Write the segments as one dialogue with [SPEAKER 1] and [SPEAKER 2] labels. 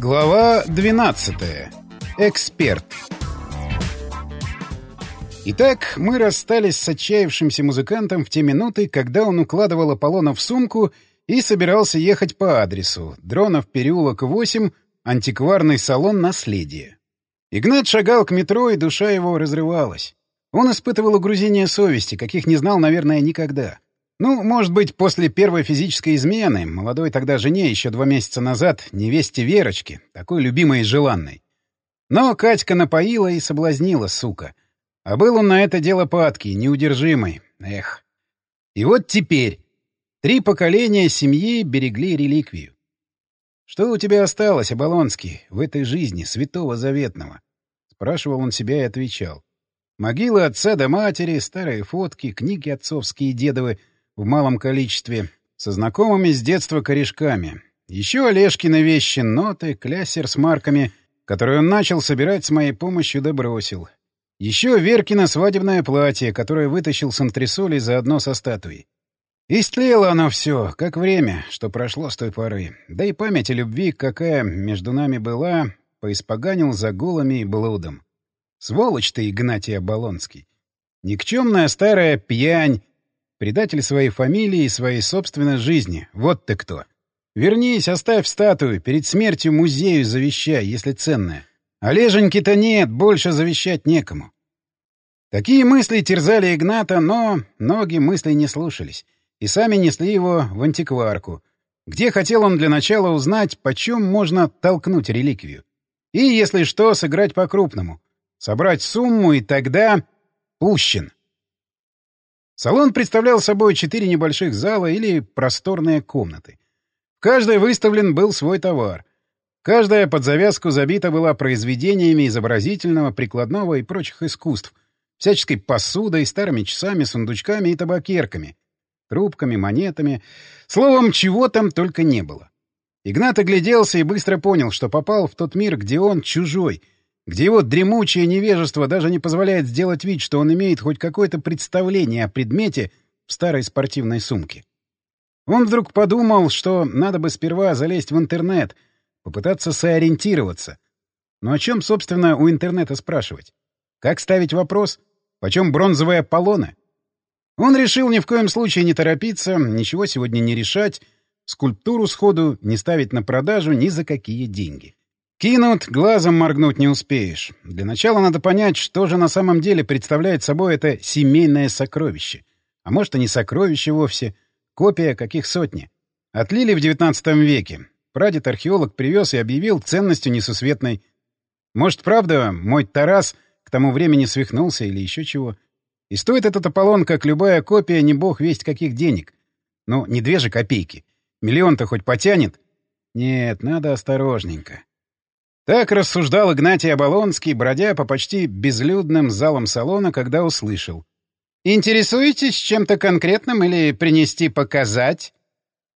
[SPEAKER 1] Глава 12. Эксперт. Итак, мы расстались с отчаявшимся музыкантом в те минуты, когда он укладывал Аполлона в сумку и собирался ехать по адресу. Дронов переулок 8, антикварный салон «Наследие». Игнат шагал к метро, и душа его разрывалась. Он испытывал угрузение совести, каких не знал, наверное, никогда. Ну, может быть, после первой физической измены, молодой тогда жене еще два месяца назад, невесте Верочки, такой любимой и желанной. Но Катька напоила и соблазнила, сука. А был он на это дело падкий, неудержимый. Эх. И вот теперь три поколения семьи берегли реликвию. «Что у тебя осталось, Оболонский, в этой жизни святого заветного?» Спрашивал он себя и отвечал. Могилы отца да матери, старые фотки, книги отцовские и дедовы — в малом количестве, со знакомыми с детства корешками. Еще Олежкины вещи, ноты, клясер с марками, которые он начал собирать с моей помощью да бросил. Еще Веркино свадебное платье, которое вытащил с антресолей заодно со статуей. Истлело оно все, как время, что прошло с той поры. Да и память о любви, какая между нами была, поиспоганил за голами и блудом. Сволочь ты, Игнатий Оболонский. Никчемная старая пьянь, Предатель своей фамилии и своей собственной жизни. Вот ты кто. Вернись, оставь статую, перед смертью музею завещай, если ценная. Олеженьки-то нет, больше завещать некому. Такие мысли терзали Игната, но ноги мыслей не слушались. И сами несли его в антикварку, где хотел он для начала узнать, почем можно толкнуть реликвию. И, если что, сыграть по-крупному. Собрать сумму, и тогда... Пущен. Салон представлял собой четыре небольших зала или просторные комнаты. В каждой выставлен был свой товар. Каждая под завязку забита была произведениями изобразительного, прикладного и прочих искусств, всяческой посудой, старыми часами, сундучками и табакерками, трубками, монетами. Словом, чего там только не было. Игнат огляделся и быстро понял, что попал в тот мир, где он чужой — где его дремучее невежество даже не позволяет сделать вид, что он имеет хоть какое-то представление о предмете в старой спортивной сумке. Он вдруг подумал, что надо бы сперва залезть в интернет, попытаться сориентироваться. Но о чем, собственно, у интернета спрашивать? Как ставить вопрос? Почем бронзовые Аполлоны? Он решил ни в коем случае не торопиться, ничего сегодня не решать, скульптуру сходу не ставить на продажу ни за какие деньги. Кинут, глазом моргнуть не успеешь. Для начала надо понять, что же на самом деле представляет собой это семейное сокровище. А может, и не сокровище вовсе. Копия каких сотни. Отлили в XIX веке. Прадед-археолог привез и объявил ценностью несусветной. Может, правда, мой Тарас к тому времени свихнулся или еще чего. И стоит этот Аполлон, как любая копия, не бог весть каких денег. Ну, не две же копейки. Миллион-то хоть потянет? Нет, надо осторожненько. Так рассуждал Игнатий Оболонский, бродя по почти безлюдным залам салона, когда услышал. «Интересуетесь чем-то конкретным или принести показать?»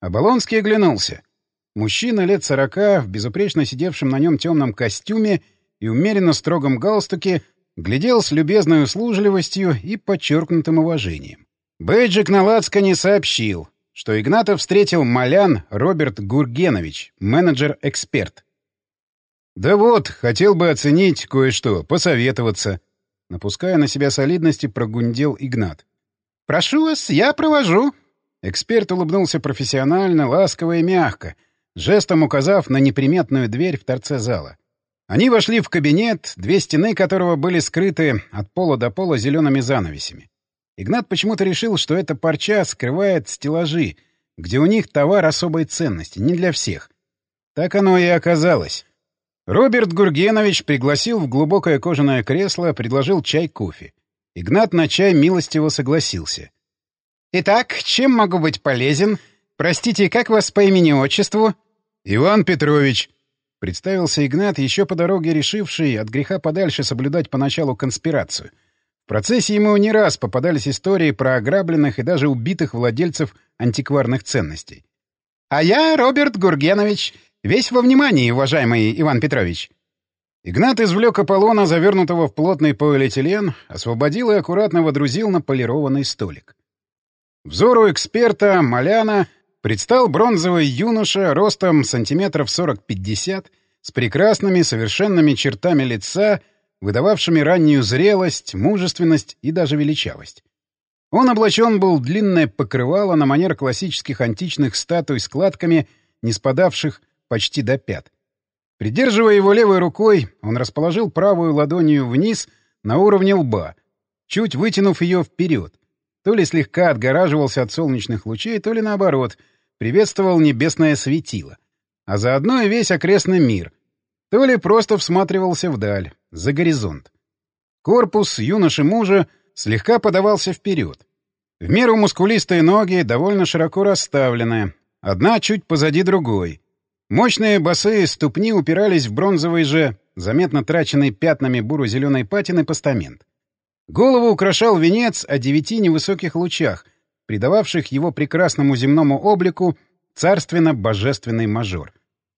[SPEAKER 1] Оболонский оглянулся. Мужчина лет сорока, в безупречно сидевшем на нем темном костюме и умеренно строгом галстуке, глядел с любезной услужливостью и подчеркнутым уважением. Бейджик на не сообщил, что Игнатов встретил Малян Роберт Гургенович, менеджер-эксперт. «Да вот, хотел бы оценить кое-что, посоветоваться». Напуская на себя солидности, прогундел Игнат. «Прошу вас, я провожу». Эксперт улыбнулся профессионально, ласково и мягко, жестом указав на неприметную дверь в торце зала. Они вошли в кабинет, две стены которого были скрыты от пола до пола зелеными занавесями. Игнат почему-то решил, что эта парча скрывает стеллажи, где у них товар особой ценности, не для всех. Так оно и оказалось. Роберт Гургенович пригласил в глубокое кожаное кресло, предложил чай-кофе. Игнат на чай милостиво согласился. «Итак, чем могу быть полезен? Простите, как вас по имени-отчеству?» «Иван Петрович», — представился Игнат, еще по дороге решивший от греха подальше соблюдать поначалу конспирацию. В процессе ему не раз попадались истории про ограбленных и даже убитых владельцев антикварных ценностей. «А я Роберт Гургенович, Весь во внимании, уважаемый Иван Петрович. Игнат извлек Аполлона, завернутого в плотный полиэтилен, освободил и аккуратно водрузил на полированный столик. Взору эксперта, Маляна, предстал бронзовый юноша ростом сантиметров 40-50, с прекрасными совершенными чертами лица, выдававшими раннюю зрелость, мужественность и даже величавость. Он облачен был длинное покрывало на манер классических античных статуй с кладками, не спадавших почти до пят. Придерживая его левой рукой, он расположил правую ладонью вниз на уровне лба, чуть вытянув ее вперед. То ли слегка отгораживался от солнечных лучей, то ли наоборот, приветствовал небесное светило. А заодно и весь окрестный мир. То ли просто всматривался вдаль, за горизонт. Корпус юноши-мужа слегка подавался вперед. В меру мускулистые ноги довольно широко расставлены, одна чуть позади другой. Мощные босые ступни упирались в бронзовый же, заметно траченный пятнами буро-зеленой патины постамент. Голову украшал венец о девяти невысоких лучах, придававших его прекрасному земному облику царственно-божественный мажор.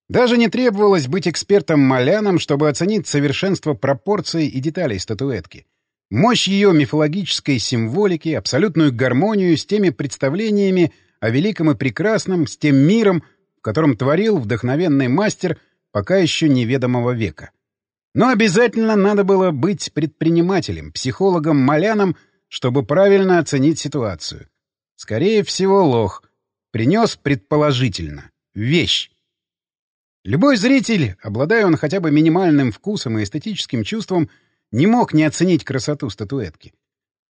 [SPEAKER 1] Даже не требовалось быть экспертом-маляном, чтобы оценить совершенство пропорций и деталей статуэтки. Мощь ее мифологической символики, абсолютную гармонию с теми представлениями о великом и прекрасном, с тем миром, в котором творил вдохновенный мастер пока еще неведомого века. Но обязательно надо было быть предпринимателем, психологом, маляном, чтобы правильно оценить ситуацию. Скорее всего, лох. Принес предположительно. Вещь. Любой зритель, обладая он хотя бы минимальным вкусом и эстетическим чувством, не мог не оценить красоту статуэтки.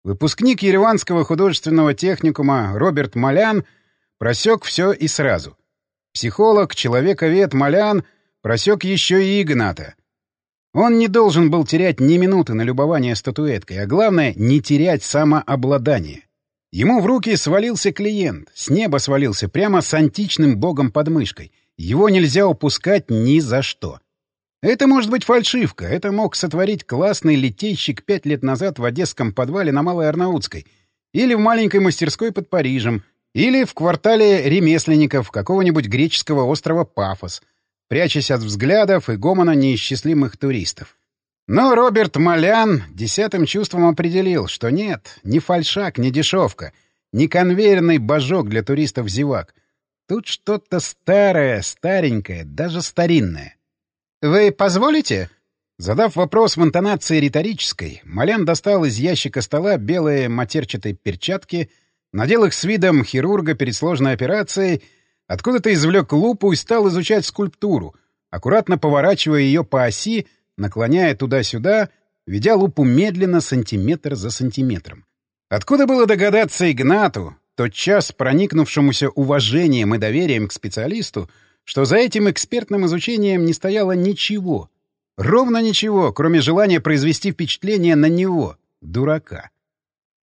[SPEAKER 1] Выпускник Ереванского художественного техникума Роберт Малян просек все и сразу. Психолог, человековед Малян просек еще и Игната. Он не должен был терять ни минуты на любование статуэткой, а главное — не терять самообладание. Ему в руки свалился клиент, с неба свалился, прямо с античным богом под мышкой. Его нельзя упускать ни за что. Это может быть фальшивка, это мог сотворить классный летейщик пять лет назад в одесском подвале на Малой Арнаутской, или в маленькой мастерской под Парижем, или в квартале ремесленников какого-нибудь греческого острова Пафос — прячась от взглядов и гомона неисчислимых туристов. Но Роберт Малян десятым чувством определил, что нет, ни фальшак, ни дешевка, ни конвейерный божок для туристов-зевак. Тут что-то старое, старенькое, даже старинное. «Вы позволите?» Задав вопрос в интонации риторической, Малян достал из ящика стола белые матерчатые перчатки, надел их с видом хирурга перед сложной операцией — Откуда-то извлек лупу и стал изучать скульптуру, аккуратно поворачивая ее по оси, наклоняя туда-сюда, ведя лупу медленно, сантиметр за сантиметром. Откуда было догадаться Игнату, тот час проникнувшемуся уважением и доверием к специалисту, что за этим экспертным изучением не стояло ничего, ровно ничего, кроме желания произвести впечатление на него, дурака.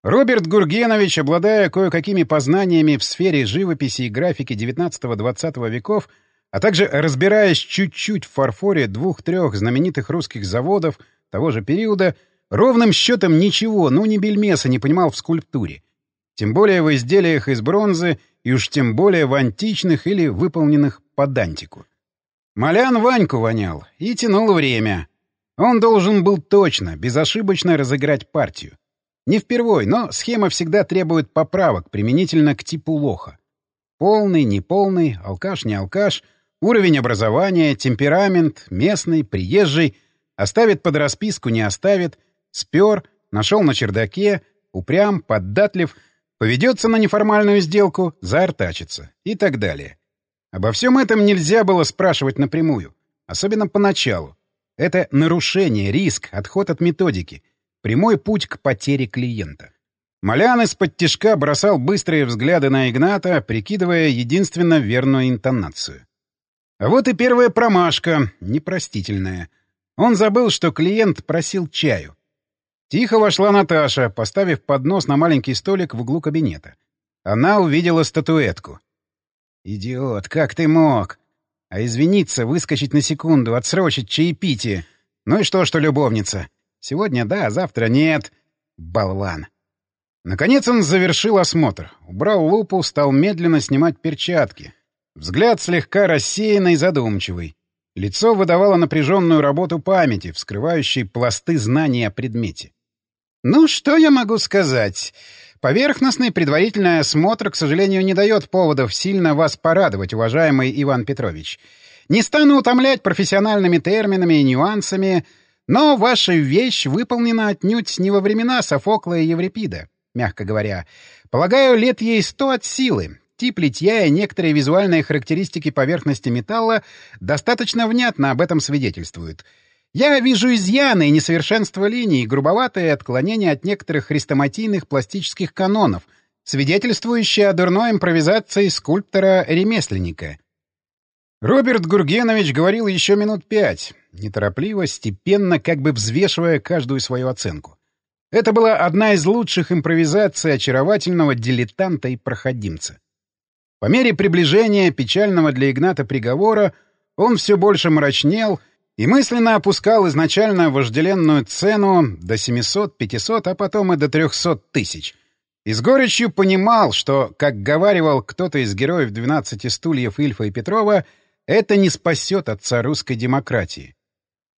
[SPEAKER 1] Роберт Гургенович, обладая кое-какими познаниями в сфере живописи и графики XIX-XX веков, а также разбираясь чуть-чуть в фарфоре двух-трех знаменитых русских заводов того же периода, ровным счетом ничего, ну ни бельмеса не понимал в скульптуре. Тем более в изделиях из бронзы и уж тем более в античных или выполненных по дантику. Малян Ваньку вонял и тянул время. Он должен был точно, безошибочно разыграть партию. Не впервой, но схема всегда требует поправок применительно к типу лоха. Полный, неполный, алкаш, не алкаш, уровень образования, темперамент, местный, приезжий, оставит под расписку, не оставит, спер, нашел на чердаке, упрям, поддатлив, поведется на неформальную сделку, заортачится и так далее. Обо всем этом нельзя было спрашивать напрямую, особенно поначалу. Это нарушение, риск, отход от методики — Прямой путь к потере клиента. Малян из-под тишка бросал быстрые взгляды на Игната, прикидывая единственно верную интонацию. А вот и первая промашка, непростительная. Он забыл, что клиент просил чаю. Тихо вошла Наташа, поставив поднос на маленький столик в углу кабинета. Она увидела статуэтку. «Идиот, как ты мог? А извиниться, выскочить на секунду, отсрочить чаепитие. Ну и что, что любовница? Сегодня да, завтра нет. Болван. Наконец он завершил осмотр. Убрал лупу, стал медленно снимать перчатки. Взгляд слегка рассеянный и задумчивый. Лицо выдавало напряженную работу памяти, вскрывающей пласты знаний о предмете. «Ну, что я могу сказать? Поверхностный предварительный осмотр, к сожалению, не дает поводов сильно вас порадовать, уважаемый Иван Петрович. Не стану утомлять профессиональными терминами и нюансами, но ваша вещь выполнена отнюдь не во времена Софокла и Еврипида, мягко говоря. Полагаю, лет ей сто от силы. Тип литья и некоторые визуальные характеристики поверхности металла достаточно внятно об этом свидетельствуют. Я вижу изъяны и несовершенства линий, грубоватые отклонения от некоторых хрестоматийных пластических канонов, свидетельствующие о дурной импровизации скульптора-ремесленника. Роберт Гургенович говорил еще минут пять, неторопливо, степенно, как бы взвешивая каждую свою оценку. Это была одна из лучших импровизаций очаровательного дилетанта и проходимца. По мере приближения печального для Игната приговора он все больше мрачнел и мысленно опускал изначально вожделенную цену до 700-500, а потом и до 300 тысяч. И с горечью понимал, что, как говаривал кто-то из героев «12 стульев» Ильфа и Петрова, это не спасет отца русской демократии.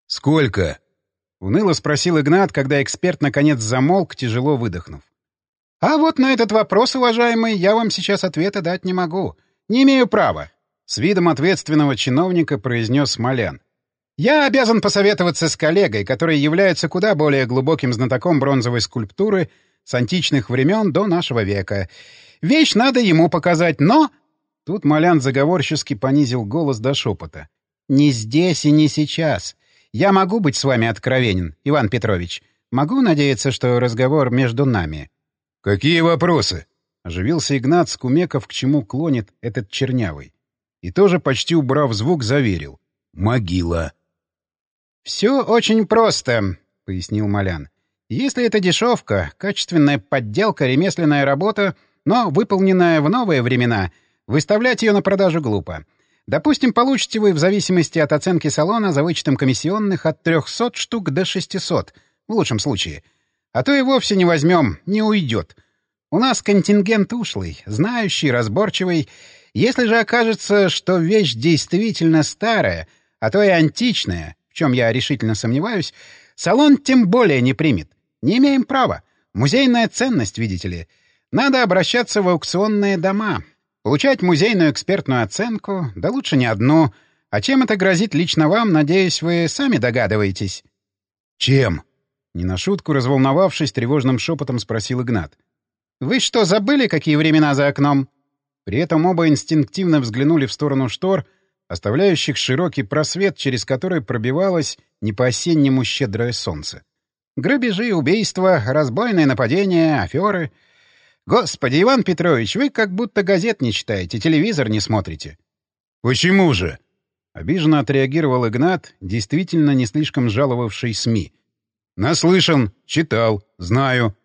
[SPEAKER 2] «Сколько?»
[SPEAKER 1] — уныло спросил Игнат, когда эксперт наконец замолк, тяжело выдохнув. «А вот на этот вопрос, уважаемый, я вам сейчас ответа дать не могу. Не имею права», — с видом ответственного чиновника произнес Смолян. «Я обязан посоветоваться с коллегой, который является куда более глубоким знатоком бронзовой скульптуры с античных времен до нашего века. Вещь надо ему показать, но...» Тут Малян заговорчески понизил голос до шепота. «Не здесь и не сейчас. Я могу быть с вами откровенен, Иван Петрович. Могу надеяться, что разговор между нами.
[SPEAKER 2] Какие вопросы?
[SPEAKER 1] Оживился Игнат Скумеков, к чему клонит этот чернявый. И тоже, почти убрав звук, заверил. Могила.
[SPEAKER 3] «Все очень просто», — пояснил Малян. «Если это дешевка, качественная подделка, ремесленная работа, но выполненная в новые времена, выставлять ее на продажу глупо. Допустим, получите вы в зависимости от оценки салона за вычетом комиссионных от 300 штук до 600, в лучшем случае. А то и вовсе не возьмем, не уйдет. У нас контингент ушлый, знающий, разборчивый. Если же окажется, что вещь действительно старая, а то и античная, в чем я решительно сомневаюсь, салон тем более не примет. Не имеем права. Музейная ценность, видите ли. Надо обращаться в аукционные дома, Получать музейную экспертную оценку, да лучше не одну. А чем это грозит лично вам, надеюсь, вы сами догадываетесь?
[SPEAKER 2] — Чем?
[SPEAKER 1] — не на шутку разволновавшись, тревожным шепотом спросил Игнат.
[SPEAKER 3] — Вы что, забыли, какие времена за окном?
[SPEAKER 1] При этом оба инстинктивно взглянули в сторону штор, оставляющих широкий просвет, через который пробивалось не по-осеннему щедрое солнце. Грабежи, убийства, разбойные нападения, аферы — Господи, Иван Петрович, вы как будто газет не читаете, телевизор не смотрите.
[SPEAKER 2] Почему же?
[SPEAKER 1] Обиженно отреагировал Игнат, действительно не слишком жаловавший СМИ.
[SPEAKER 2] Наслышан, читал, знаю.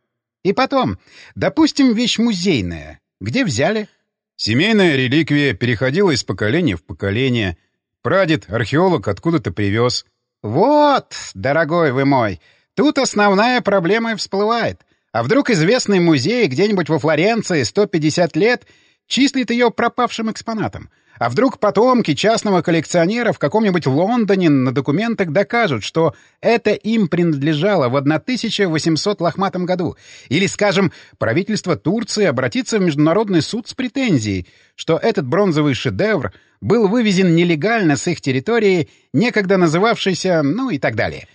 [SPEAKER 3] И потом, допустим, вещь музейная. Где взяли?
[SPEAKER 2] Семейная реликвия переходила из поколения в поколение. Прадед, археолог, откуда-то привез.
[SPEAKER 3] Вот, дорогой вы мой, тут основная проблема и всплывает — а вдруг известный музей где-нибудь во Флоренции 150 лет числит ее пропавшим экспонатом? А вдруг потомки частного коллекционера в каком-нибудь Лондоне на документах докажут, что это им принадлежало в 1800 лохматом году? Или, скажем, правительство Турции обратится в Международный суд с претензией, что этот бронзовый шедевр был вывезен нелегально с их территории, некогда называвшейся, ну и так далее.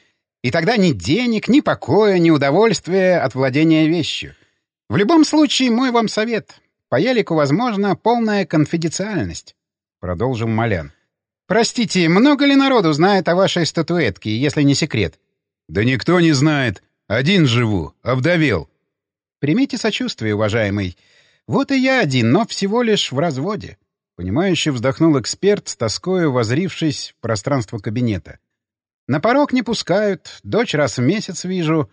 [SPEAKER 3] И тогда ни денег, ни покоя, ни удовольствия от владения вещью. В любом случае, мой вам совет. По елику, возможно, полная конфиденциальность. Продолжил Малян. Простите, много ли народу знает о вашей статуэтке, если не секрет?
[SPEAKER 2] Да никто не знает. Один живу, овдовел.
[SPEAKER 3] Примите сочувствие, уважаемый. Вот и я один, но всего лишь в разводе.
[SPEAKER 1] Понимающе вздохнул эксперт, с тоскою возрившись в пространство кабинета. На порог не пускают, дочь раз в месяц вижу.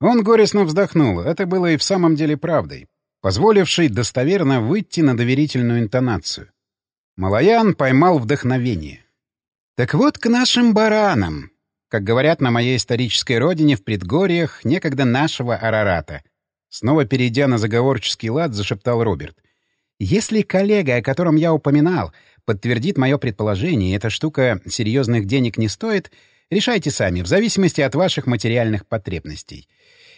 [SPEAKER 1] Он горестно вздохнул. Это было и в самом деле правдой, позволившей достоверно выйти на доверительную интонацию. Малаян поймал вдохновение. Так вот к нашим баранам, как говорят на моей исторической родине в предгорьях некогда нашего Арарата. Снова перейдя на заговорческий лад, зашептал Роберт. Если коллега, о котором я упоминал, подтвердит мое предположение, эта штука серьезных денег не стоит — Решайте сами, в зависимости от ваших материальных потребностей.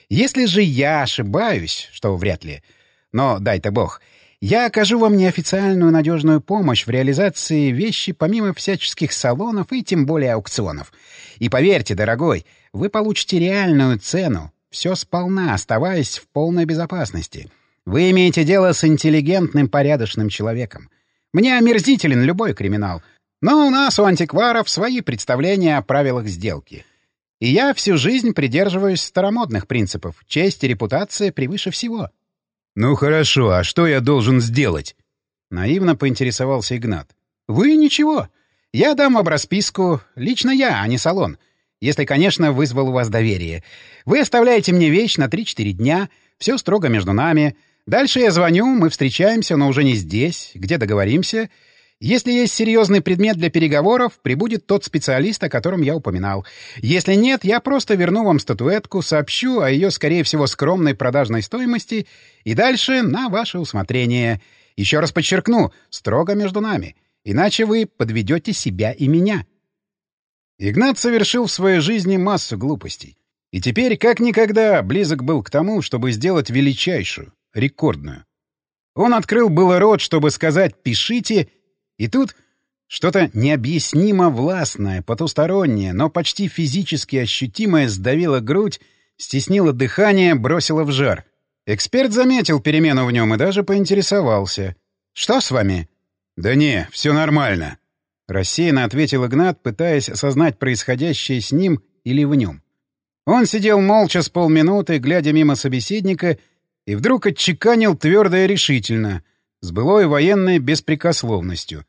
[SPEAKER 1] Если же я ошибаюсь, что вряд ли, но дай-то бог,
[SPEAKER 3] Я окажу вам неофициальную надежную помощь в реализации вещи помимо всяческих салонов и тем более аукционов. И поверьте, дорогой, вы получите реальную цену, все сполна, оставаясь в полной безопасности. Вы имеете дело с интеллигентным, порядочным человеком. Мне омерзителен любой криминал, но у нас, у антикваров, свои представления о правилах сделки. И я всю жизнь придерживаюсь старомодных принципов. Честь и репутация превыше всего.
[SPEAKER 2] «Ну хорошо, а что я должен сделать?»
[SPEAKER 3] Наивно поинтересовался Игнат. «Вы ничего. Я дам вам расписку. Лично я, а не салон. Если, конечно, вызвал у вас доверие. Вы оставляете мне вещь на 3-4 дня. Все строго между нами. Дальше я звоню, мы встречаемся, но уже не здесь, где договоримся. Если есть серьезный предмет для переговоров, прибудет тот специалист, о котором я упоминал. Если нет, я просто верну вам статуэтку, сообщу о ее, скорее всего, скромной продажной стоимости и дальше на ваше усмотрение. Еще раз подчеркну, строго между нами. Иначе вы подведете себя и меня. Игнат совершил в своей жизни массу глупостей. И теперь, как никогда, близок был к тому, чтобы сделать величайшую, рекордную. Он открыл было рот, чтобы сказать «пишите», и тут что-то необъяснимо властное, потустороннее, но почти физически ощутимое сдавило грудь, стеснило дыхание, бросило в жар. Эксперт заметил перемену в нем и даже поинтересовался. «Что с вами?»
[SPEAKER 2] «Да не, все нормально», —
[SPEAKER 3] рассеянно ответил Игнат, пытаясь осознать происходящее с ним или в нем. Он сидел молча с полминуты, глядя мимо собеседника, и вдруг отчеканил твердо и решительно, с былой военной беспрекословностью.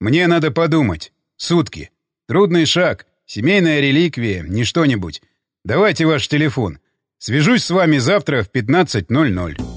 [SPEAKER 3] Мне надо подумать. Сутки. Трудный шаг. Семейная реликвия. Не что-нибудь. Давайте ваш телефон. Свяжусь с вами завтра в 15.00.